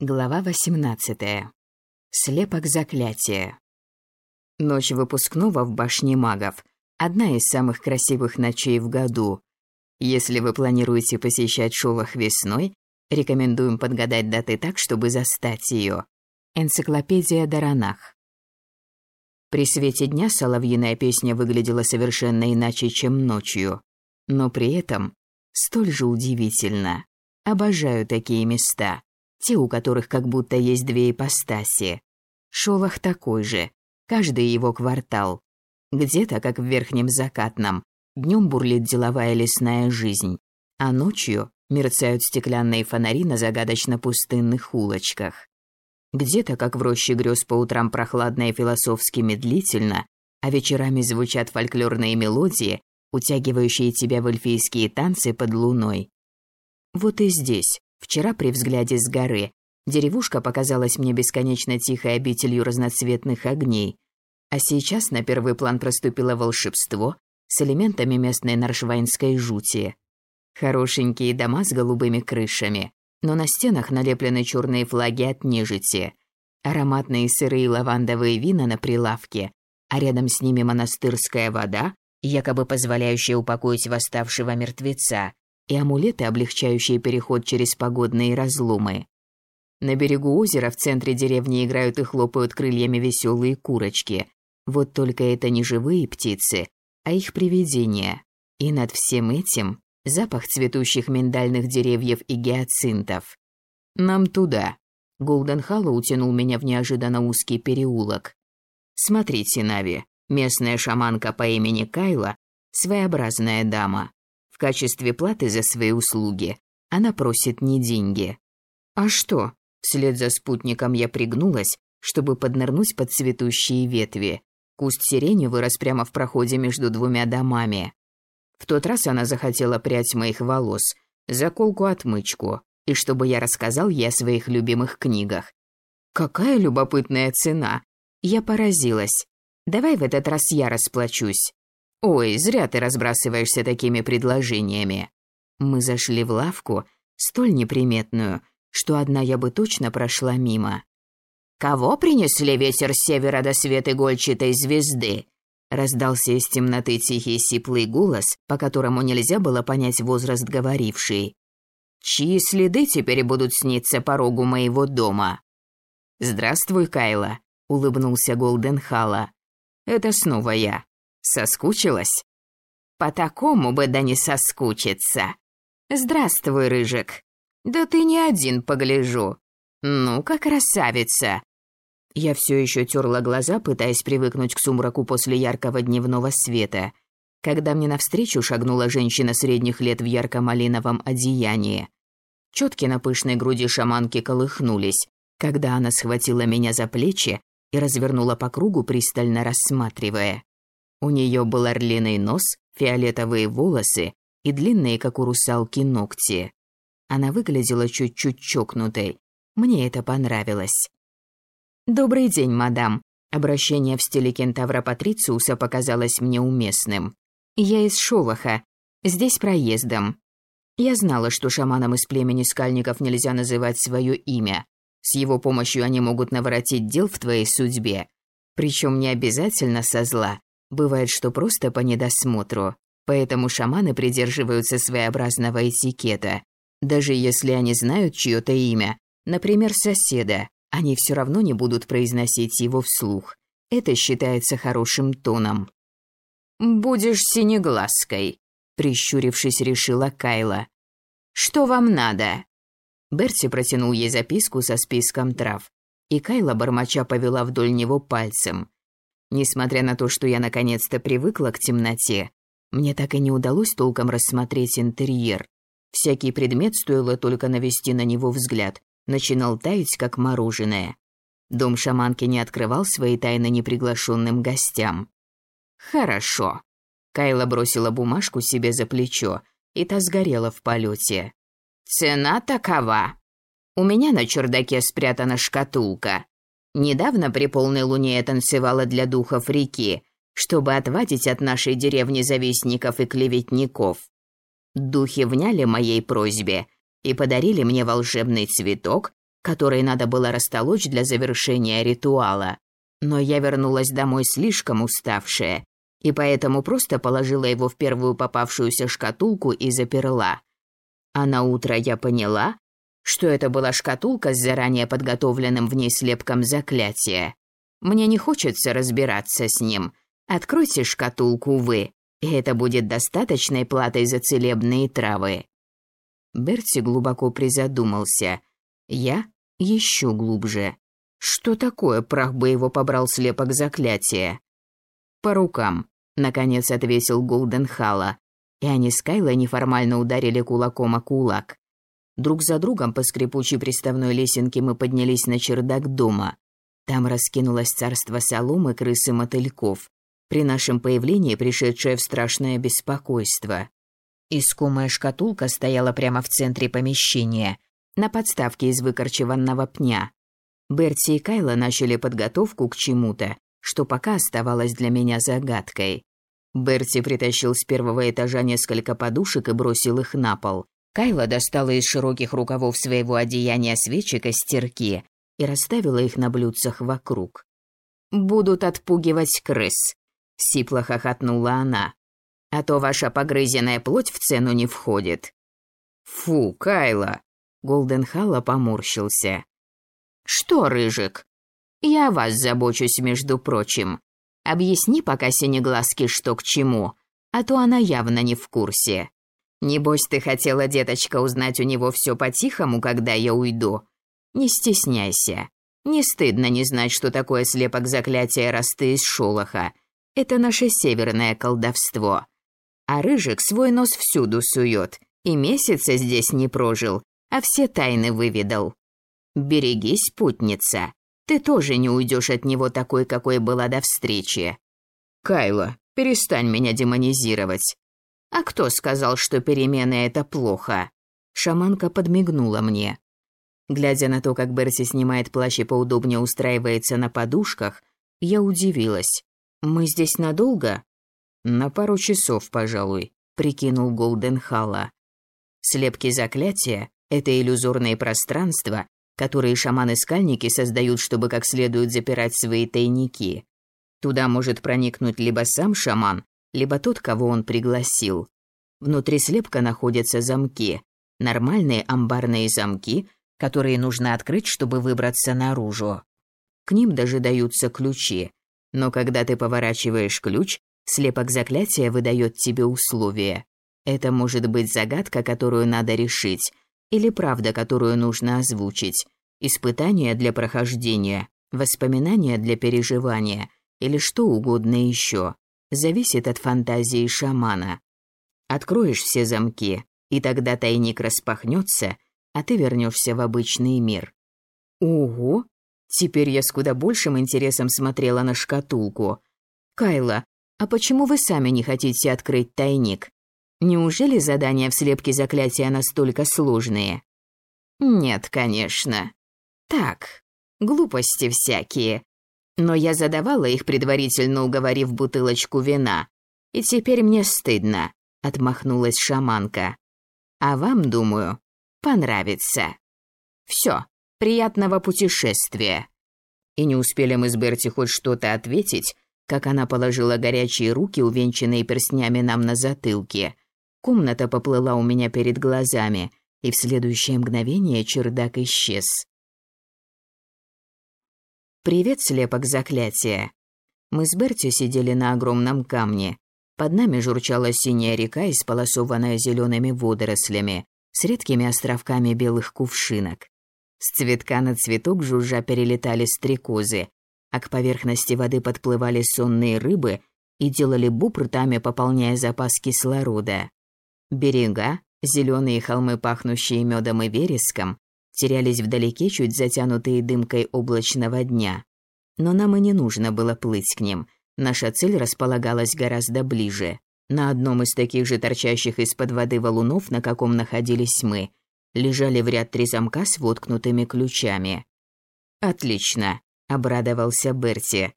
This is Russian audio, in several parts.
Глава 18. Слепок заклятия. Ночь выпускного в башне магов – одна из самых красивых ночей в году. Если вы планируете посещать Шолох весной, рекомендуем подгадать даты так, чтобы застать ее. Энциклопедия Даранах. При свете дня соловьиная песня выглядела совершенно иначе, чем ночью, но при этом столь же удивительно. Обожаю такие места те, у которых как будто есть две ипостаси. Шолох такой же, каждый его квартал. Где-то, как в Верхнем Закатном, днем бурлит деловая лесная жизнь, а ночью мерцают стеклянные фонари на загадочно пустынных улочках. Где-то, как в роще грез по утрам прохладно и философски медлительно, а вечерами звучат фольклорные мелодии, утягивающие тебя в эльфийские танцы под луной. Вот и здесь, Вчера при взгляде с горы деревушка показалась мне бесконечно тихой обителью разноцветных огней, а сейчас на первый план проступило волшебство с элементами местной наршвайнской жути. Хорошенькие дома с голубыми крышами, но на стенах налеплены черные флаги от нежити, ароматные сырые лавандовые вина на прилавке, а рядом с ними монастырская вода, якобы позволяющая упокоить восставшего мертвеца, и амулеты, облегчающие переход через погодные разломы. На берегу озера в центре деревни играют и хлопают крыльями веселые курочки. Вот только это не живые птицы, а их привидения. И над всем этим запах цветущих миндальных деревьев и гиацинтов. «Нам туда». Голден Халло утянул меня в неожиданно узкий переулок. «Смотрите, Нави, местная шаманка по имени Кайла, своеобразная дама. В качестве платы за свои услуги она просит не деньги. А что? Вслед за спутником я пригнулась, чтобы поднырнуть под цветущие ветви. Куст сирени вырос прямо в проходе между двумя домами. В тот раз она захотела прядь моих волос, заколку-отмычку, и чтобы я рассказал ей о своих любимых книгах. Какая любопытная цена! Я поразилась. Давай в этот раз я расплачусь. «Ой, зря ты разбрасываешься такими предложениями». Мы зашли в лавку, столь неприметную, что одна я бы точно прошла мимо. «Кого принесли ветер с севера до свет игольчатой звезды?» Раздался из темноты тихий сиплый голос, по которому нельзя было понять возраст говорившей. «Чьи следы теперь будут сниться порогу моего дома?» «Здравствуй, Кайла», — улыбнулся Голден Халла. «Это снова я. Соскучилась? По такому бы да не соскучиться. Здравствуй, Рыжик. Да ты не один, погляжу. Ну-ка, красавица. Я все еще терла глаза, пытаясь привыкнуть к сумраку после яркого дневного света, когда мне навстречу шагнула женщина средних лет в ярко-малиновом одеянии. Четки на пышной груди шаманки колыхнулись, когда она схватила меня за плечи и развернула по кругу, пристально рассматривая. У нее был орлиный нос, фиолетовые волосы и длинные, как у русалки, ногти. Она выглядела чуть-чуть чокнутой. Мне это понравилось. «Добрый день, мадам». Обращение в стиле кентавра Патрициуса показалось мне уместным. «Я из Шолоха. Здесь проездом». Я знала, что шаманам из племени скальников нельзя называть свое имя. С его помощью они могут наворотить дел в твоей судьбе. Причем не обязательно со зла, Бывает, что просто по недосмотру. Поэтому шаманы придерживаются своеобразного этикета. Даже если они знают чьё-то имя, например, соседа, они все равно не будут произносить его вслух. Это считается хорошим тоном. «Будешь синеглазкой», — прищурившись, решила Кайла. «Что вам надо?» Берти протянул ей записку со списком трав, и Кайла бормоча повела вдоль него пальцем. Несмотря на то, что я наконец-то привыкла к темноте, мне так и не удалось толком рассмотреть интерьер. Всякий предмет, стоило только навести на него взгляд, начинал таять, как мороженое. Дом шаманки не открывал свои тайны неприглашенным гостям. «Хорошо». Кайла бросила бумажку себе за плечо, и та сгорела в полете. «Цена такова. У меня на чердаке спрятана шкатулка. Недавно при полной луне я танцевала для духов реки, чтобы отвадить от нашей деревни завистников и клеветников. Духи вняли моей просьбе и подарили мне волшебный цветок, который надо было растолочь для завершения ритуала. Но я вернулась домой слишком уставшая, и поэтому просто положила его в первую попавшуюся шкатулку и заперла. А на утро я поняла, что это была шкатулка с заранее подготовленным в ней слепком заклятия. Мне не хочется разбираться с ним. Откройте шкатулку вы, и это будет достаточной платой за целебные травы. Берти глубоко призадумался. Я еще глубже. Что такое прах бы его побрал слепок заклятия? По рукам, наконец отвесил Голденхала, и они с Кайлой неформально ударили кулаком о кулак. Друг за другом по скрипучей приставной лесенке мы поднялись на чердак дома. Там раскинулось царство соломы, крыс и мотыльков, при нашем появлении пришедшее в страшное беспокойство. Искомая шкатулка стояла прямо в центре помещения, на подставке из выкорчеванного пня. Берти и Кайла начали подготовку к чему-то, что пока оставалось для меня загадкой. Берти притащил с первого этажа несколько подушек и бросил их на пол. Кайла достала из широких рукавов своего одеяния свечи костерки и расставила их на блюдцах вокруг. «Будут отпугивать крыс», — сипло хохотнула она. «А то ваша погрызенная плоть в цену не входит». «Фу, Кайла!» — Голденхалла поморщился. «Что, Рыжик? Я о вас забочусь, между прочим. Объясни пока синеглазки, что к чему, а то она явно не в курсе. Небось, ты хотела, деточка, узнать у него все по-тихому, когда я уйду. Не стесняйся. Не стыдно не знать, что такое слепок заклятия расты из шолоха. Это наше северное колдовство. А Рыжик свой нос всюду сует, и месяца здесь не прожил, а все тайны выведал. Берегись, путница. Ты тоже не уйдешь от него такой, какой была до встречи. Кайла, перестань меня демонизировать. А кто сказал, что перемены это плохо? Шаманка подмигнула мне. Глядя на то, как Берси снимает плащ и поудобнее устраивается на подушках, я удивилась. Мы здесь надолго? На пару часов, пожалуй, прикинул Голденхалла. Слепки заклятия — это иллюзорные пространства, которые шаманы-скальники создают, чтобы как следует запирать свои тайники. Туда может проникнуть либо сам шаман, либо тот, кого он пригласил. Внутри слепка находятся замки, нормальные амбарные замки, которые нужно открыть, чтобы выбраться наружу. К ним даже даются ключи, но когда ты поворачиваешь ключ, слепок заклятия выдает тебе условия. Это может быть загадка, которую надо решить, или правда, которую нужно озвучить, испытание для прохождения, воспоминания для переживания или что угодно еще. Зависит от фантазии шамана. Откроешь все замки, и тогда тайник распахнется, а ты вернешься в обычный мир. Ого! Теперь я с куда большим интересом смотрела на шкатулку. Кайла, а почему вы сами не хотите открыть тайник? Неужели задания в слепке заклятия настолько сложные? Нет, конечно. Так, глупости всякие. Но я задавала их, предварительно уговорив бутылочку вина. И теперь мне стыдно, отмахнулась шаманка. А вам, думаю, понравится. Все, приятного путешествия. И не успели мы с Берти хоть что-то ответить, как она положила горячие руки, увенчанные перстнями нам на затылке, Комната поплыла у меня перед глазами, и в следующее мгновение чердак исчез. «Привет, слепок заклятия!» Мы с Берти сидели на огромном камне. Под нами журчала синяя река, исполосованная зелеными водорослями, с редкими островками белых кувшинок. С цветка на цветок жужжа перелетали стрекозы, а к поверхности воды подплывали сонные рыбы и делали буб ртами, пополняя запас кислорода. Берега, зеленые холмы, пахнущие медом и вереском, терялись вдалеке, чуть затянутые дымкой облачного дня. Но нам и не нужно было плыть к ним. Наша цель располагалась гораздо ближе. На одном из таких же торчащих из-под воды валунов, на каком находились мы, лежали в ряд три замка с воткнутыми ключами. «Отлично», — обрадовался Берти.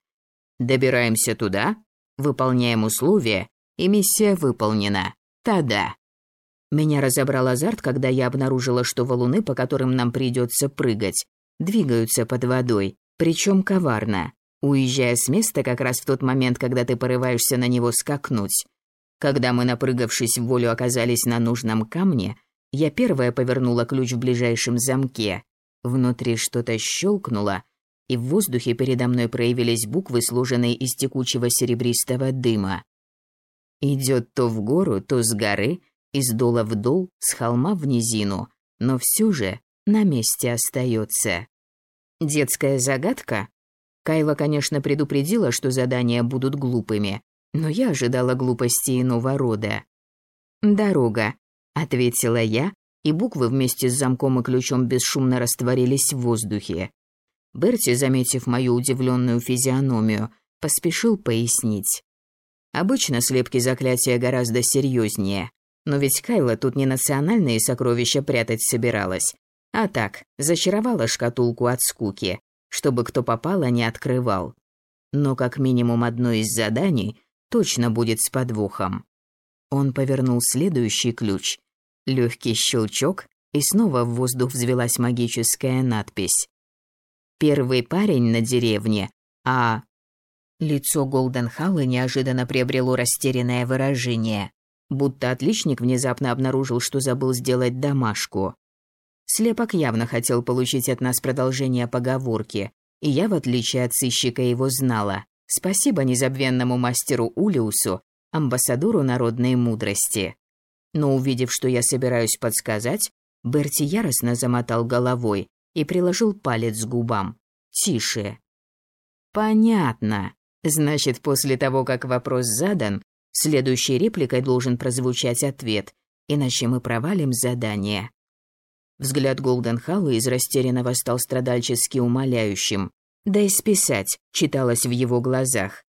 «Добираемся туда, выполняем условия, и миссия выполнена. Та-да». Меня разобрал азарт, когда я обнаружила, что валуны, по которым нам придется прыгать, двигаются под водой, причем коварно, уезжая с места как раз в тот момент, когда ты порываешься на него скакнуть. Когда мы, напрыгавшись в волю, оказались на нужном камне, я первая повернула ключ в ближайшем замке. Внутри что-то щелкнуло, и в воздухе передо мной проявились буквы, сложенные из текучего серебристого дыма. Идет то в гору, то с горы, из дола в дол, с холма в низину, но все же на месте остается. Детская загадка? Кайла, конечно, предупредила, что задания будут глупыми, но я ожидала глупости иного рода. «Дорога», — ответила я, и буквы вместе с замком и ключом бесшумно растворились в воздухе. Берти, заметив мою удивленную физиономию, поспешил пояснить. Обычно слепки заклятия гораздо серьезнее, но ведь Кайла тут не национальные сокровища прятать собиралась, а так, зачаровала шкатулку от скуки, чтобы кто попало не открывал. Но как минимум одно из заданий точно будет с подвохом. Он повернул следующий ключ. Легкий щелчок, и снова в воздух взвелась магическая надпись. Первый парень на деревне, а Лицо Голденхалла неожиданно приобрело растерянное выражение, будто отличник внезапно обнаружил, что забыл сделать домашку. Слепок явно хотел получить от нас продолжение поговорки, и я, в отличие от сыщика, его знала. Спасибо незабвенному мастеру Улиусу, амбассадору народной мудрости. Но увидев, что я собираюсь подсказать, Берти яростно замотал головой и приложил палец к губам. «Тише». «Понятно. Значит, после того, как вопрос задан, следующей репликой должен прозвучать ответ, иначе мы провалим задание. Взгляд Голденхалла из растерянного стал страдальчески умоляющим. Да и списать читалось в его глазах.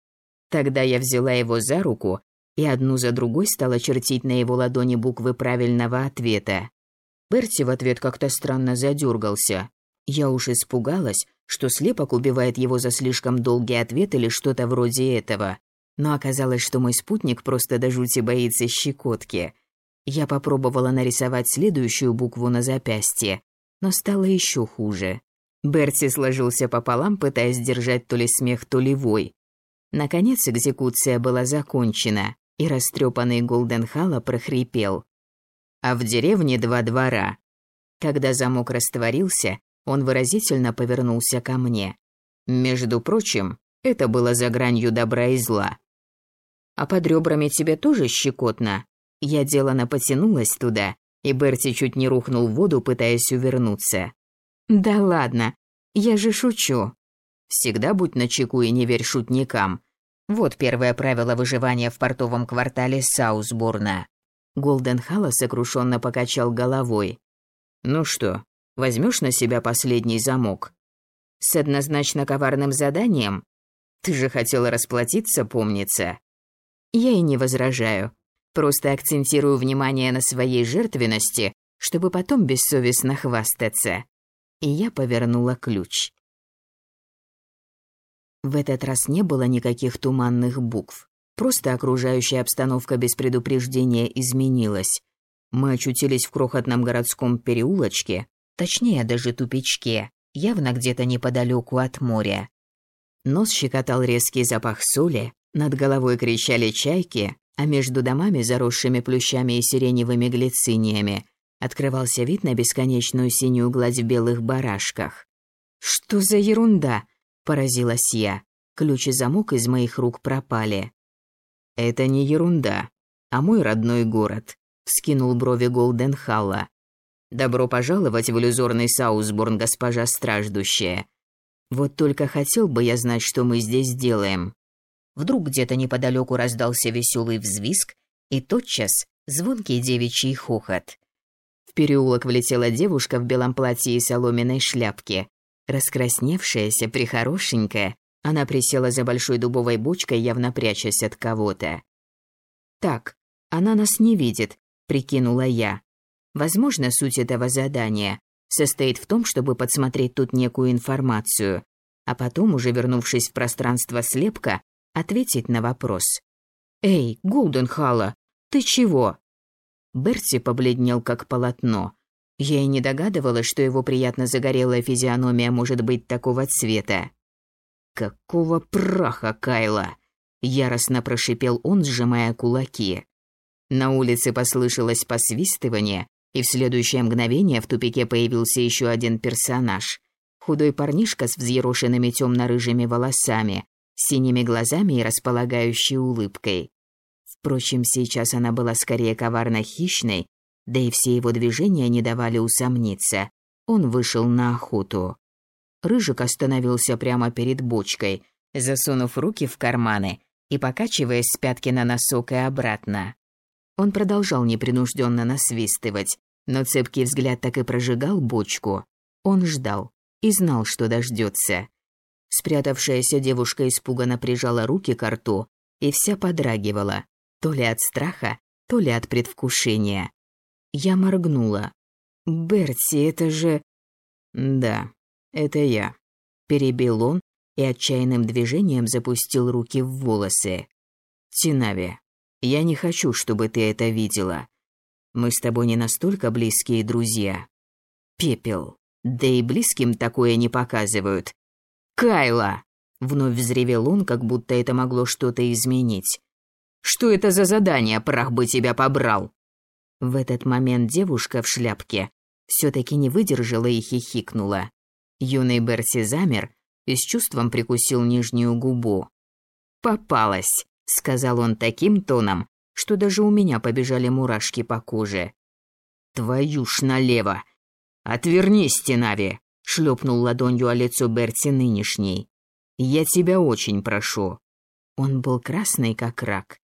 Тогда я взяла его за руку и одну за другой стала чертить на его ладони буквы правильного ответа. Берти в ответ как-то странно задергался. Я уж испугалась, что слепок убивает его за слишком долгий ответ или что-то вроде этого. Но оказалось, что мой спутник просто до жути боится щекотки. Я попробовала нарисовать следующую букву на запястье, но стало еще хуже. Берти сложился пополам, пытаясь держать то ли смех, то ли вой. Наконец экзекуция была закончена, и растрепанный Голденхалла прохрипел. А в деревне два двора. Когда замок растворился, он выразительно повернулся ко мне. Между прочим, это было за гранью добра и зла. А под ребрами тебе тоже щекотно? Я делано потянулась туда, и Берти чуть не рухнул в воду, пытаясь увернуться. Да ладно, я же шучу. Всегда будь начеку и не верь шутникам. Вот первое правило выживания в портовом квартале Саусбурна. Голден Халла сокрушенно покачал головой. Ну что, Возьмешь на себя последний замок? С однозначно коварным заданием? Ты же хотела расплатиться, помнится. Я и не возражаю. Просто акцентирую внимание на своей жертвенности, чтобы потом бессовестно хвастаться. И я повернула ключ. В этот раз не было никаких туманных букв. Просто окружающая обстановка без предупреждения изменилась. Мы очутились в крохотном городском переулочке, точнее даже тупичке, явно где-то неподалеку от моря. Нос щекотал резкий запах соли, над головой кричали чайки, а между домами, заросшими плющами и сиреневыми глициниями, открывался вид на бесконечную синюю гладь в белых барашках. «Что за ерунда?» – поразилась я. Ключ и замок из моих рук пропали. «Это не ерунда, а мой родной город», – вскинул брови Голденхалла. Добро пожаловать в иллюзорный Саусборн, госпожа страждущая. Вот только хотел бы я знать, что мы здесь делаем. Вдруг где-то неподалеку раздался веселый взвизг, и тотчас звонкий девичий хохот. В переулок влетела девушка в белом платье и соломенной шляпке. Раскрасневшаяся, прихорошенькая, она присела за большой дубовой бочкой, явно прячась от кого-то. «Так, она нас не видит», — прикинула я. Возможно, суть этого задания состоит в том, чтобы подсмотреть тут некую информацию, а потом, уже вернувшись в пространство слепка, ответить на вопрос. «Эй, Голденхалла, ты чего?» Берти побледнел как полотно. Я и не догадывалась, что его приятно загорелая физиономия может быть такого цвета. «Какого праха, Кайла!» — яростно прошипел он, сжимая кулаки. На улице послышалось посвистывание, и в следующее мгновение в тупике появился еще один персонаж. Худой парнишка с взъерошенными темно-рыжими волосами, синими глазами и располагающей улыбкой. Впрочем, сейчас она была скорее коварно хищной, да и все его движения не давали усомниться. Он вышел на охоту. Рыжик остановился прямо перед бочкой, засунув руки в карманы и покачиваясь с пятки на носок и обратно. Он продолжал непринужденно насвистывать, но цепкий взгляд так и прожигал бочку. Он ждал и знал, что дождется. Спрятавшаяся девушка испуганно прижала руки к рту и вся подрагивала, то ли от страха, то ли от предвкушения. Я моргнула. «Берти, это же...» «Да, это я», — перебил он и отчаянным движением запустил руки в волосы. «Тинави, я не хочу, чтобы ты это видела. Мы с тобой не настолько близкие друзья. Пепел. Да и близким такое не показывают. Кайла!» Вновь взревел он, как будто это могло что-то изменить. «Что это за задание, прах бы тебя побрал?» В этот момент девушка в шляпке все-таки не выдержала и хихикнула. Юный Берси замер и с чувством прикусил нижнюю губу. «Попалась!» сказал он таким тоном, что даже у меня побежали мурашки по коже. Твою ж налево. Отвернись, Стенави, шлепнул ладонью о лицо Берти нынешней. Я тебя очень прошу. Он был красный как рак.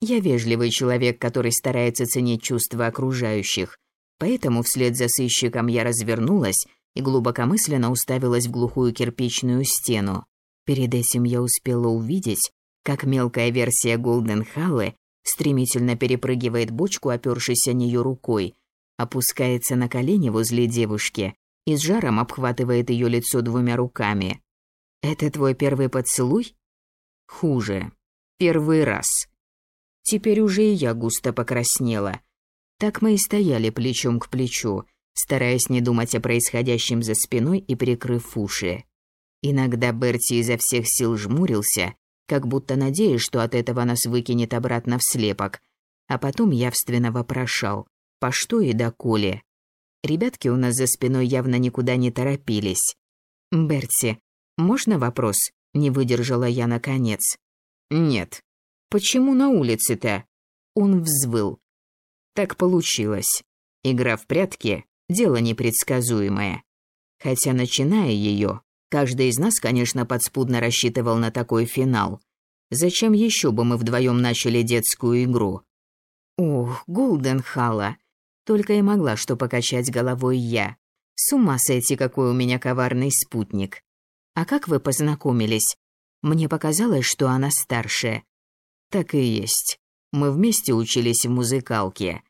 Я вежливый человек, который старается ценить чувства окружающих, поэтому вслед за сыщиком я развернулась и глубокомысленно уставилась в глухую кирпичную стену. Перед этим я успела увидеть, как мелкая версия Голден Халлы стремительно перепрыгивает бочку, опёршись о неё рукой, опускается на колени возле девушки и с жаром обхватывает её лицо двумя руками. «Это твой первый поцелуй?» «Хуже. Первый раз». Теперь уже и я густо покраснела. Так мы и стояли плечом к плечу, стараясь не думать о происходящем за спиной и прикрыв уши. Иногда Берти изо всех сил жмурился, как будто надеясь, что от этого нас выкинет обратно в слепок, а потом явственно вопрошал, по что и доколе. Ребятки у нас за спиной явно никуда не торопились. «Берти, можно вопрос?» – не выдержала я наконец. «Нет». «Почему на улице-то?» Он взвыл. Так получилось. Игра в прятки – дело непредсказуемое. Хотя, начиная ее, Каждый из нас, конечно, подспудно рассчитывал на такой финал. Зачем еще бы мы вдвоем начали детскую игру? Ох, Голденхала. Только и могла что покачать головой я. С ума сойти, какой у меня коварный спутник. А как вы познакомились? Мне показалось, что она старше. Так и есть. Мы вместе учились в музыкалке.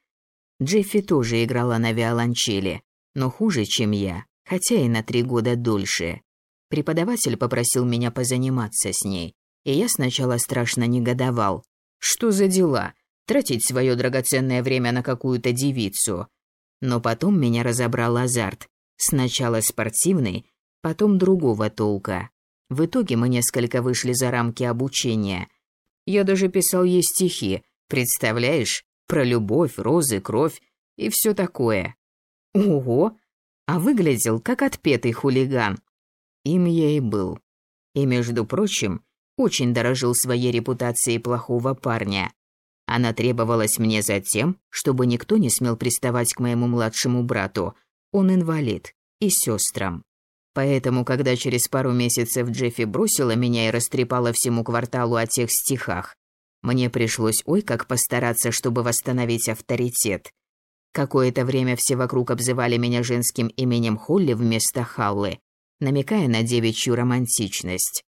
Джеффи тоже играла на виолончели, но хуже, чем я, хотя и на три года дольше. Преподаватель попросил меня позаниматься с ней, и я сначала страшно негодовал. Что за дела? Тратить свое драгоценное время на какую-то девицу. Но потом меня разобрал азарт. Сначала спортивный, потом другого толка. В итоге мы несколько вышли за рамки обучения. Я даже писал ей стихи, представляешь? Про любовь, розы, кровь и все такое. Ого! А выглядел как отпетый хулиган. Им я и был. И, между прочим, очень дорожил своей репутацией плохого парня. Она требовалась мне за тем, чтобы никто не смел приставать к моему младшему брату. Он инвалид. И сестрам. Поэтому, когда через пару месяцев Джеффи бросила меня и растрепала всему кварталу о тех стихах, мне пришлось ой как постараться, чтобы восстановить авторитет. Какое-то время все вокруг обзывали меня женским именем Холли вместо Халлы, намекая на девичью романтичность.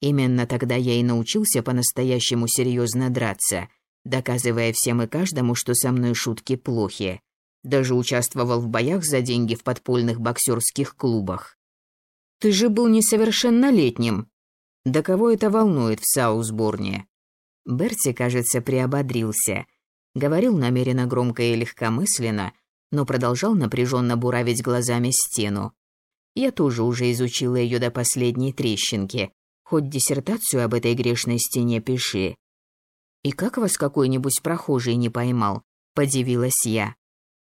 Именно тогда я и научился по-настоящему серьезно драться, доказывая всем и каждому, что со мной шутки плохи. Даже участвовал в боях за деньги в подпольных боксерских клубах. «Ты же был несовершеннолетним!» «Да кого это волнует в Саусборне?» Берти, кажется, приободрился. Говорил намеренно громко и легкомысленно, но продолжал напряженно буравить глазами стену. Я тоже уже изучила ее до последней трещинки, хоть диссертацию об этой грешной стене пиши. «И как вас какой-нибудь прохожий не поймал?» – подивилась я.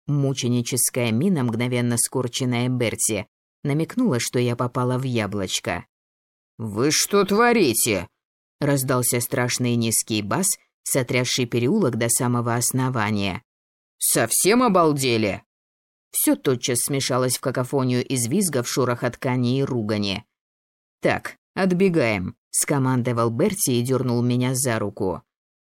Мученическая мина, мгновенно скорченная Берти, намекнула, что я попала в яблочко. «Вы что творите?» – раздался страшный низкий бас, сотрясший переулок до самого основания. «Совсем обалдели?» Все тотчас смешалось в какофонию из визгов, шороха ткани и ругани. «Так, отбегаем», – скомандовал Берти и дернул меня за руку.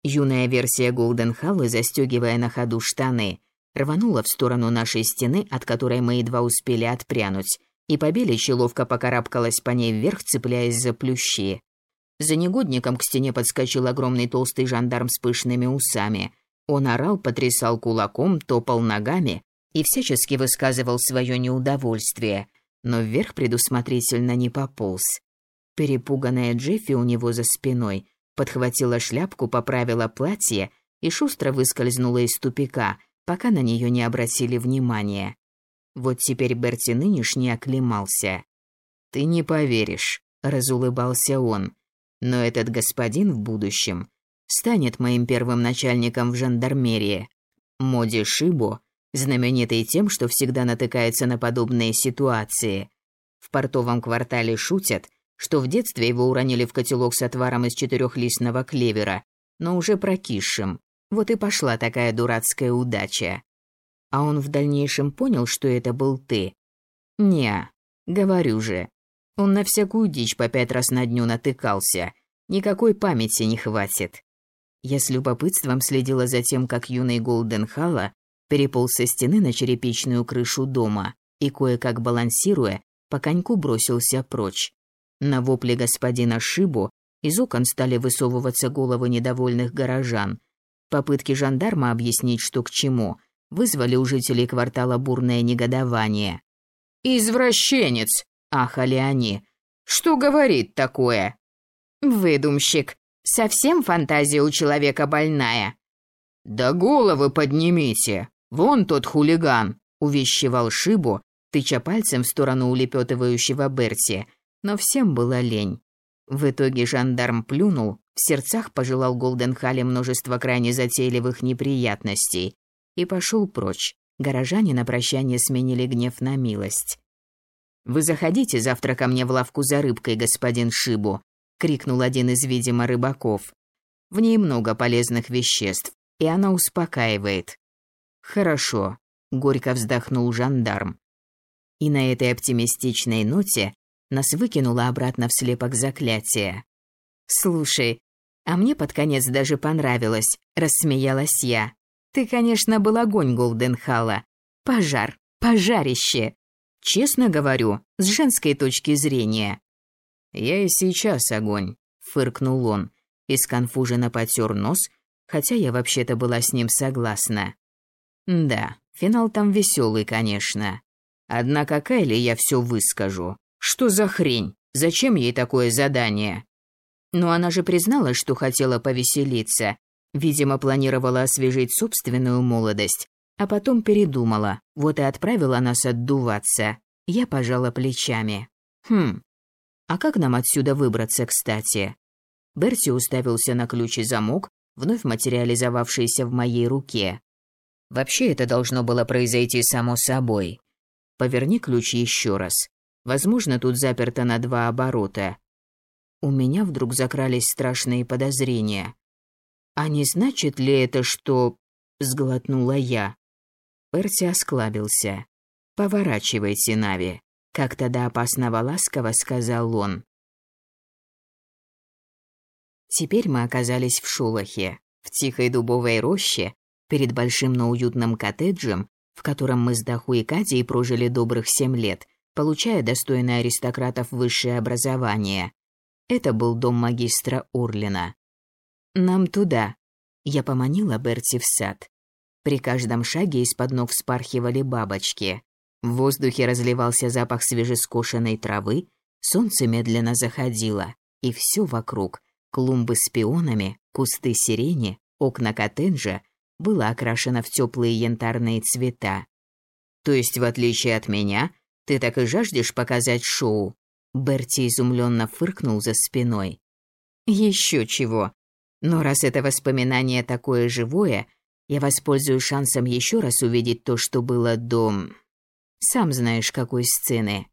Юная версия Голден Халлы, застегивая на ходу штаны, рванула в сторону нашей стены, от которой мы едва успели отпрянуть, и побеличья ловко покарабкалась по ней вверх, цепляясь за плющи. За негодником к стене подскочил огромный толстый жандарм с пышными усами. Он орал, потрясал кулаком, топал ногами и всячески высказывал свое неудовольствие, но вверх предусмотрительно не пополз. Перепуганная Джеффи у него за спиной подхватила шляпку, поправила платье и шустро выскользнула из тупика, пока на нее не обратили внимания. Вот теперь Берти нынешний оклемался. «Ты не поверишь», — разулыбался он, «но этот господин в будущем станет моим первым начальником в жандармерии. Моди Шибо, знаменитый тем, что всегда натыкается на подобные ситуации. В портовом квартале шутят, что в детстве его уронили в котелок с отваром из четырехлистного клевера, но уже прокисшим. Вот и пошла такая дурацкая удача. А он в дальнейшем понял, что это был ты. Не, говорю же. Он на всякую дичь по пять раз на дню натыкался. Никакой памяти не хватит. Я с любопытством следила за тем, как юный Голден Халла переполз со стены на черепичную крышу дома и, кое-как балансируя, по коньку бросился прочь. На вопли господина Шибу из окон стали высовываться головы недовольных горожан. Попытки жандарма объяснить, что к чему – вызвали у жителей квартала бурное негодование. «Извращенец!» – ахали они. «Что говорит такое?» «Выдумщик. Совсем фантазия у человека больная». «Да головы поднимите! Вон тот хулиган!» – увещевал Шибу, тыча пальцем в сторону улепетывающего Берти, но всем было лень. В итоге жандарм плюнул, в сердцах пожелал Голденхале множество крайне затейливых неприятностей и пошел прочь. Горожане на прощание сменили гнев на милость. «Вы заходите завтра ко мне в лавку за рыбкой, господин Шибу», — крикнул один из, видимо, рыбаков. «В ней много полезных веществ, и она успокаивает». «Хорошо», — горько вздохнул жандарм. И на этой оптимистичной ноте нас выкинуло обратно в слепок заклятия. «Слушай, а мне под конец даже понравилось», — рассмеялась я. Ты, конечно, был огонь Голденхала. Пожар, пожарище. Честно говорю, с женской точки зрения. Я и сейчас огонь, фыркнул он и сконфуженно потер нос, хотя я вообще-то была с ним согласна. Да, финал там веселый, конечно. Однако Кайли я все выскажу. Что за хрень? Зачем ей такое задание? Но она же призналась, что хотела повеселиться, Видимо, планировала освежить собственную молодость, а потом передумала, вот и отправила нас отдуваться. Я пожала плечами. Хм, а как нам отсюда выбраться, кстати? Берти уставился на ключ и замок, вновь материализовавшийся в моей руке. Вообще это должно было произойти само собой. Поверни ключ еще раз. Возможно, тут заперто на два оборота. У меня вдруг закрались страшные подозрения. «А не значит ли это, что...» — сглотнула я. Перси осклабился. «Поворачивайте, Нави», — как-то до опасного ласково сказал он. Теперь мы оказались в Шулахе, в тихой дубовой роще, перед большим, но уютным коттеджем, в котором мы с Даху и Катей прожили добрых семь лет, получая достойное аристократов высшее образование. Это был дом магистра Урлина. «Нам туда». Я поманила Берти в сад. При каждом шаге из-под ног вспархивали бабочки. В воздухе разливался запах свежескошенной травы, солнце медленно заходило, и все вокруг — клумбы с пионами, кусты сирени, окна коттеджа — было окрашено в теплые янтарные цвета. То есть, в отличие от меня, ты так и жаждешь показать шоу?» Берти изумленно фыркнул за спиной. «Еще чего. Но раз это воспоминание такое живое, я воспользуюсь шансом еще раз увидеть то, что было до... Сам знаешь, какой сцены».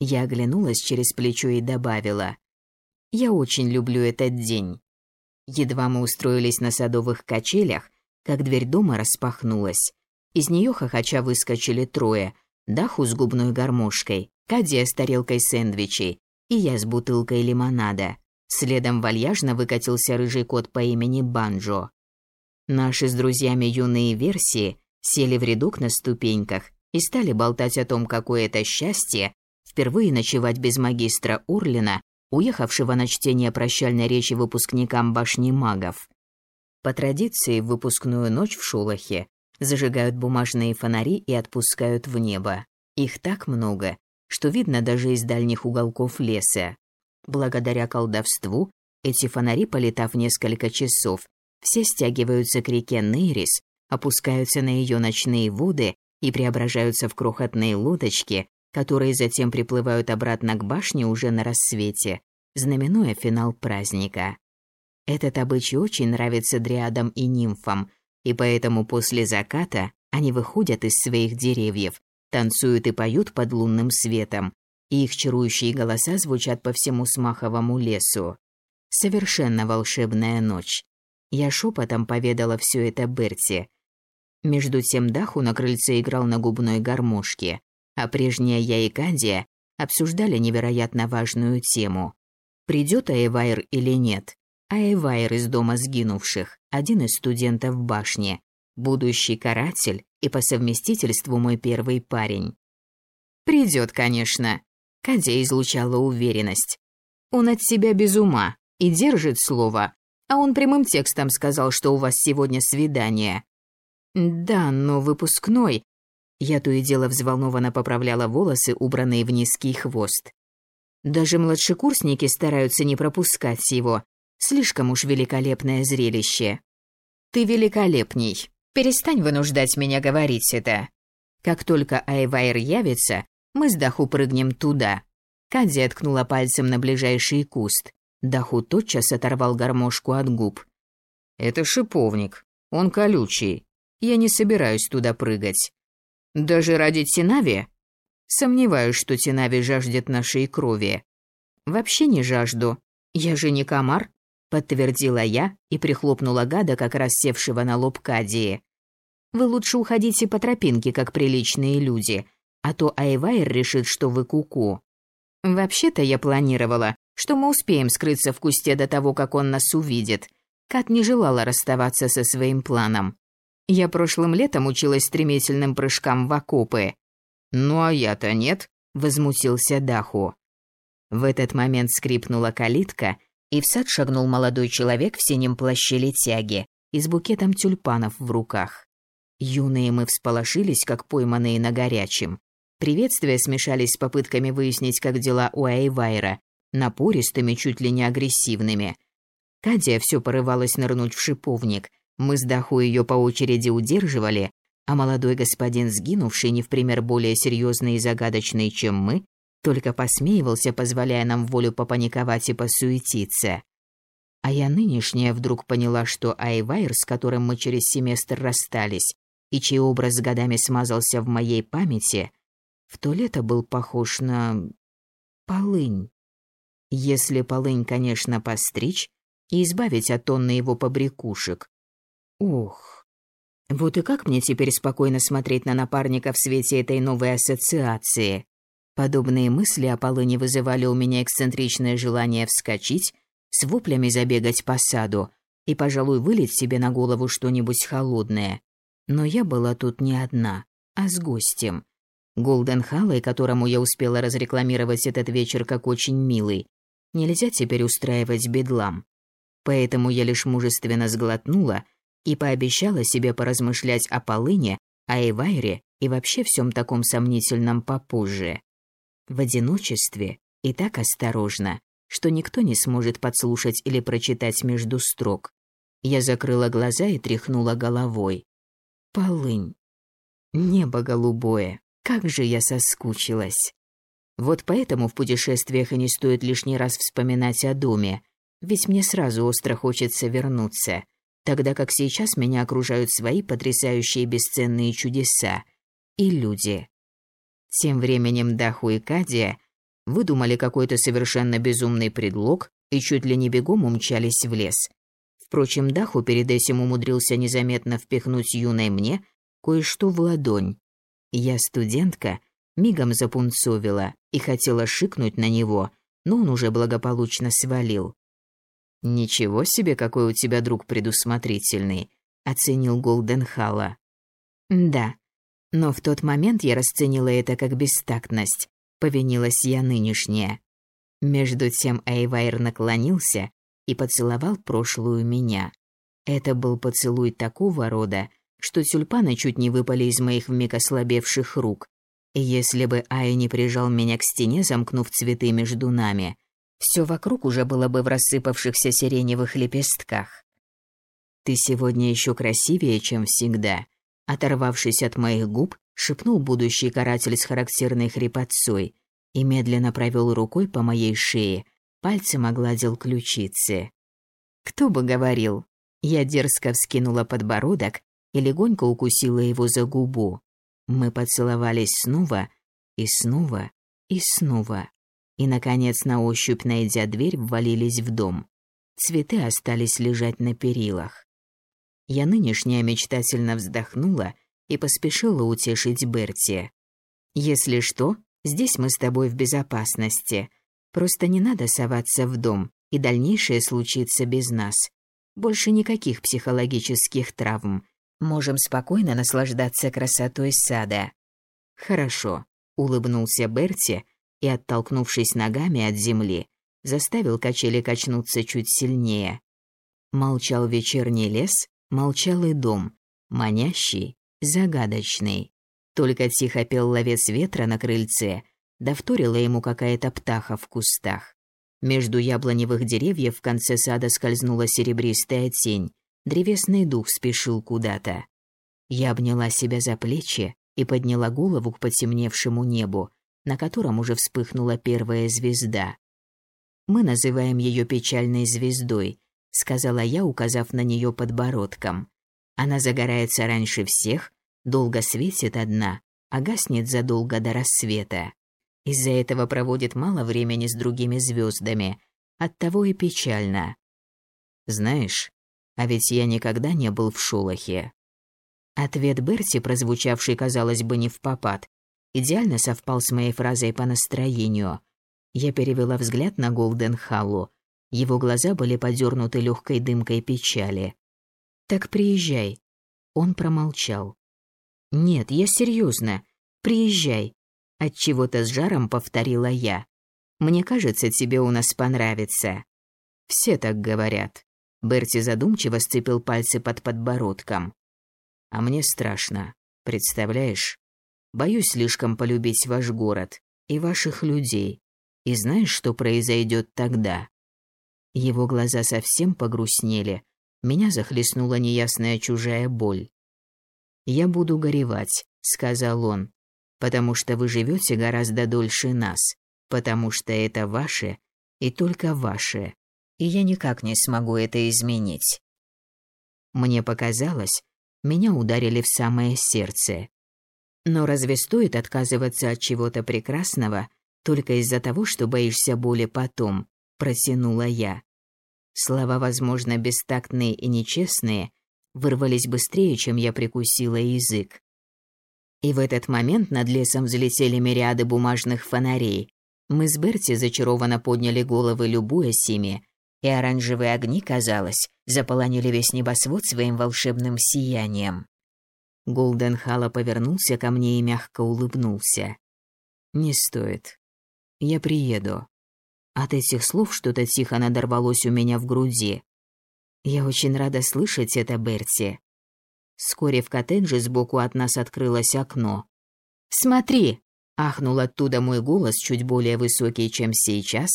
Я оглянулась через плечо и добавила. «Я очень люблю этот день». Едва мы устроились на садовых качелях, как дверь дома распахнулась. Из нее хохоча выскочили трое. Даху с губной гармошкой, Кадия с тарелкой сэндвичей и я с бутылкой лимонада. Следом вальяжно выкатился рыжий кот по имени Банджо. Наши с друзьями юные версии сели в рядок на ступеньках и стали болтать о том, какое это счастье впервые ночевать без магистра Урлина, уехавшего на чтение прощальной речи выпускникам башни магов. По традиции, в выпускную ночь в Шулахе зажигают бумажные фонари и отпускают в небо. Их так много, что видно даже из дальних уголков леса. Благодаря колдовству эти фонари, полетав несколько часов, все стягиваются к реке Нейрис, опускаются на ее ночные воды и преображаются в крохотные лодочки, которые затем приплывают обратно к башне уже на рассвете, знаменуя финал праздника. Этот обычай очень нравится дриадам и нимфам, и поэтому после заката они выходят из своих деревьев, танцуют и поют под лунным светом, и их чарующие голоса звучат по всему смаховому лесу. Совершенно волшебная ночь. Я шепотом поведала все это Берти. Между тем Даху на крыльце играл на губной гармошке, а прежняя я и Кадия обсуждали невероятно важную тему. Придет Аевайр или нет? А Эвайр из дома сгинувших, один из студентов башни, будущий каратель и по совместительству мой первый парень. Придет, конечно. Кадя излучала уверенность. Он от себя без ума и держит слово, а он прямым текстом сказал, что у вас сегодня свидание. Да, но выпускной. Я то и дело взволнованно поправляла волосы, убранные в низкий хвост. Даже младшекурсники стараются не пропускать его, Слишком уж великолепное зрелище. Ты великолепней. Перестань вынуждать меня говорить это. Как только Айвайр явится, мы с Даху прыгнем туда. Кадзи откнула пальцем на ближайший куст. Даху тотчас оторвал гармошку от губ. Это шиповник. Он колючий. Я не собираюсь туда прыгать. Даже ради Тинави? Сомневаюсь, что Тинави жаждет нашей крови. Вообще не жажду. Я же не комар подтвердила я и прихлопнула гада, как раз на лоб Кадии. Вы лучше уходите по тропинке, как приличные люди, а то Айвайр решит, что вы куку. -ку. Вообще-то я планировала, что мы успеем скрыться в кусте до того, как он нас увидит. Кат не желала расставаться со своим планом. Я прошлым летом училась стремительным прыжкам в окопы. Ну а я-то нет, возмутился Даху. В этот момент скрипнула калитка, и в сад шагнул молодой человек в синем плаще летяги и с букетом тюльпанов в руках. Юные мы всполошились, как пойманные на горячем. Приветствия смешались с попытками выяснить, как дела у Айвайра, напористыми, чуть ли не агрессивными. Кадия все порывалась нырнуть в шиповник. Мы с Даху ее по очереди удерживали, а молодой господин, сгинувший не в пример более серьезный и загадочный, чем мы, только посмеивался, позволяя нам волю попаниковать и посуетиться. А я нынешняя вдруг поняла, что Айвайр, с которым мы через семестр расстались, и чей образ годами смазался в моей памяти, в то лето был похож на... полынь. Если полынь, конечно, постричь и избавить от тонны его побрякушек. Ох, вот и как мне теперь спокойно смотреть на напарника в свете этой новой ассоциации? Подобные мысли о полыне вызывали у меня эксцентричное желание вскочить, с воплями забегать по саду и, пожалуй, вылить себе на голову что-нибудь холодное. Но я была тут не одна, а с гостем. Голден Халлой, которому я успела разрекламировать этот вечер как очень милый, нельзя теперь устраивать бедлам. Поэтому я лишь мужественно сглотнула и пообещала себе поразмышлять о полыне, о Эвайре и вообще всем таком сомнительном попозже в одиночестве и так осторожно, что никто не сможет подслушать или прочитать между строк. Я закрыла глаза и тряхнула головой. Полынь. Небо голубое. Как же я соскучилась. Вот поэтому в путешествиях и не стоит лишний раз вспоминать о доме, ведь мне сразу остро хочется вернуться, тогда как сейчас меня окружают свои потрясающие бесценные чудеса и люди. Тем временем Даху и Кадия выдумали какой-то совершенно безумный предлог и чуть ли не бегом умчались в лес. Впрочем, Даху перед этим умудрился незаметно впихнуть юной мне кое-что в ладонь. Я студентка, мигом запунцовила и хотела шикнуть на него, но он уже благополучно свалил. «Ничего себе, какой у тебя друг предусмотрительный», — оценил Голденхала. «Да, но в тот момент я расценила это как бестактность, повинилась я нынешняя. Между тем Эйвайр наклонился и поцеловал прошлую меня. Это был поцелуй такого рода, что тюльпаны чуть не выпали из моих вмиг ослабевших рук, если бы Ай не прижал меня к стене, замкнув цветы между нами, все вокруг уже было бы в рассыпавшихся сиреневых лепестках. «Ты сегодня еще красивее, чем всегда», — оторвавшись от моих губ, шепнул будущий каратель с характерной хрипотцой и медленно провел рукой по моей шее, пальцем огладил ключицы. «Кто бы говорил?» Я дерзко вскинула подбородок и легонько укусила его за губу. Мы поцеловались снова и снова и снова. И, наконец, на ощупь, найдя дверь, ввалились в дом. Цветы остались лежать на перилах. Я нынешняя мечтательно вздохнула и поспешила утешить Берти. «Если что, здесь мы с тобой в безопасности. Просто не надо соваться в дом, и дальнейшее случится без нас. Больше никаких психологических травм. Можем спокойно наслаждаться красотой сада. Хорошо, улыбнулся Берти и, оттолкнувшись ногами от земли, заставил качели качнуться чуть сильнее. Молчал вечерний лес, молчал и дом, манящий, загадочный. Только тихо пел ловец ветра на крыльце, да вторила ему какая-то птаха в кустах. Между яблоневых деревьев в конце сада скользнула серебристая тень, Древесный дух спешил куда-то. Я обняла себя за плечи и подняла голову к потемневшему небу, на котором уже вспыхнула первая звезда. «Мы называем ее печальной звездой», — сказала я, указав на нее подбородком. «Она загорается раньше всех, долго светит одна, а гаснет задолго до рассвета. Из-за этого проводит мало времени с другими звездами, оттого и печально. Знаешь, а ведь я никогда не был в Шолохе. Ответ Берти, прозвучавший, казалось бы, не в попад, идеально совпал с моей фразой по настроению. Я перевела взгляд на Голден Халлу. Его глаза были подернуты легкой дымкой печали. «Так приезжай». Он промолчал. «Нет, я серьезно. Приезжай». Отчего-то с жаром повторила я. «Мне кажется, тебе у нас понравится». «Все так говорят». Берти задумчиво сцепил пальцы под подбородком. А мне страшно, представляешь? Боюсь слишком полюбить ваш город и ваших людей. И знаешь, что произойдет тогда? Его глаза совсем погрустнели. Меня захлестнула неясная чужая боль. «Я буду горевать», — сказал он, «потому что вы живете гораздо дольше нас, потому что это ваше и только ваше и я никак не смогу это изменить. Мне показалось, меня ударили в самое сердце. Но разве стоит отказываться от чего-то прекрасного только из-за того, что боишься боли потом, протянула я. Слова, возможно, бестактные и нечестные, вырвались быстрее, чем я прикусила язык. И в этот момент над лесом взлетели мириады бумажных фонарей. Мы с Берти зачарованно подняли головы, любуясь ими, и оранжевые огни, казалось, заполонили весь небосвод своим волшебным сиянием. Голден Хала повернулся ко мне и мягко улыбнулся. «Не стоит. Я приеду». От этих слов что-то тихо надорвалось у меня в груди. Я очень рада слышать это, Берти. Вскоре в коттедже сбоку от нас открылось окно. «Смотри!» — ахнул оттуда мой голос, чуть более высокий, чем сейчас,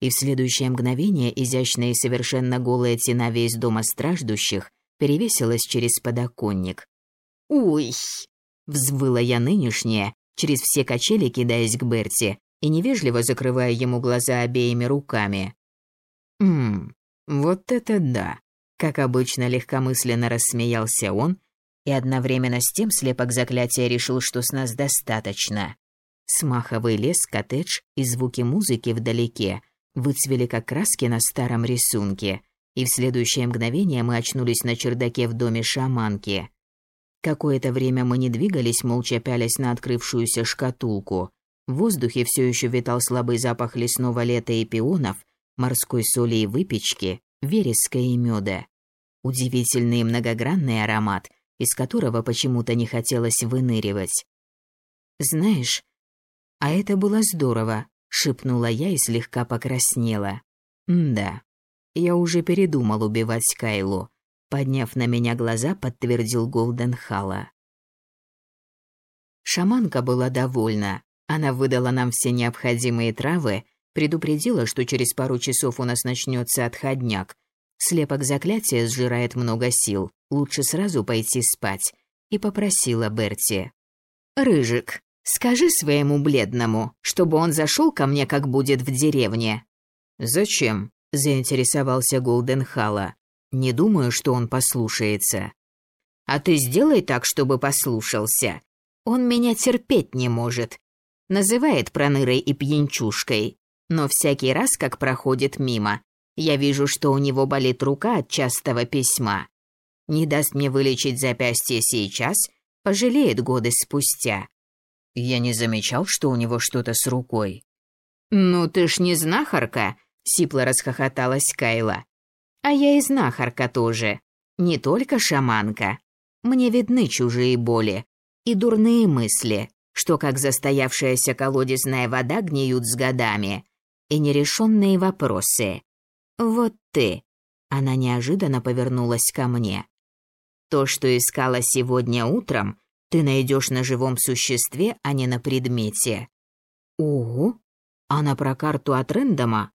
и в следующее мгновение изящная и совершенно голая тена весь дома страждущих перевесилась через подоконник. «Уй!» — взвыла я нынешняя, через все качели кидаясь к Берти и невежливо закрывая ему глаза обеими руками. «Ммм, вот это да!» Как обычно, легкомысленно рассмеялся он, и одновременно с тем слепок заклятия решил, что с нас достаточно. Смаховый лес, коттедж и звуки музыки вдалеке выцвели как краски на старом рисунке, и в следующее мгновение мы очнулись на чердаке в доме шаманки. Какое-то время мы не двигались, молча пялясь на открывшуюся шкатулку. В воздухе все еще витал слабый запах лесного лета и пионов, морской соли и выпечки, вереска и меда. Удивительный многогранный аромат, из которого почему-то не хотелось выныривать. «Знаешь, а это было здорово», — шепнула я и слегка покраснела. «Да, я уже передумал убивать Кайлу», — подняв на меня глаза, подтвердил Голден Халла. Шаманка была довольна. Она выдала нам все необходимые травы, предупредила, что через пару часов у нас начнется отходняк, Слепок заклятия сжирает много сил. Лучше сразу пойти спать. И попросила Берти. «Рыжик, скажи своему бледному, чтобы он зашел ко мне, как будет в деревне». «Зачем?» – заинтересовался Голденхала. «Не думаю, что он послушается». «А ты сделай так, чтобы послушался. Он меня терпеть не может. Называет пронырой и пьянчушкой. Но всякий раз, как проходит мимо, я вижу, что у него болит рука от частого письма. Не даст мне вылечить запястье сейчас, пожалеет годы спустя. Я не замечал, что у него что-то с рукой. «Ну ты ж не знахарка», — сипло расхохоталась Кайла. «А я и знахарка тоже. Не только шаманка. Мне видны чужие боли и дурные мысли, что как застоявшаяся колодезная вода гниют с годами, и нерешенные вопросы. «Вот ты!» Она неожиданно повернулась ко мне. «То, что искала сегодня утром, ты найдешь на живом существе, а не на предмете». «Ого! Она про карту от Рэндома?»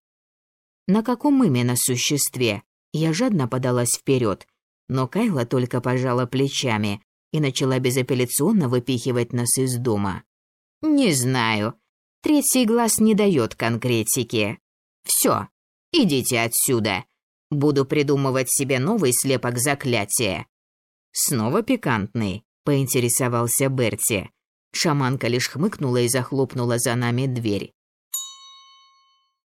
«На каком именно существе?» Я жадно подалась вперед, но Кайла только пожала плечами и начала безапелляционно выпихивать нас из дома. «Не знаю. Третий глаз не дает конкретики. Все, Идите отсюда. Буду придумывать себе новый слепок заклятия. Снова пикантный, поинтересовался Берти. Шаманка лишь хмыкнула и захлопнула за нами дверь.